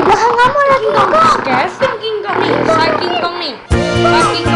di belakang kamu lagi kongkong. Saking kongkong nih, saking kongkong nih. Saking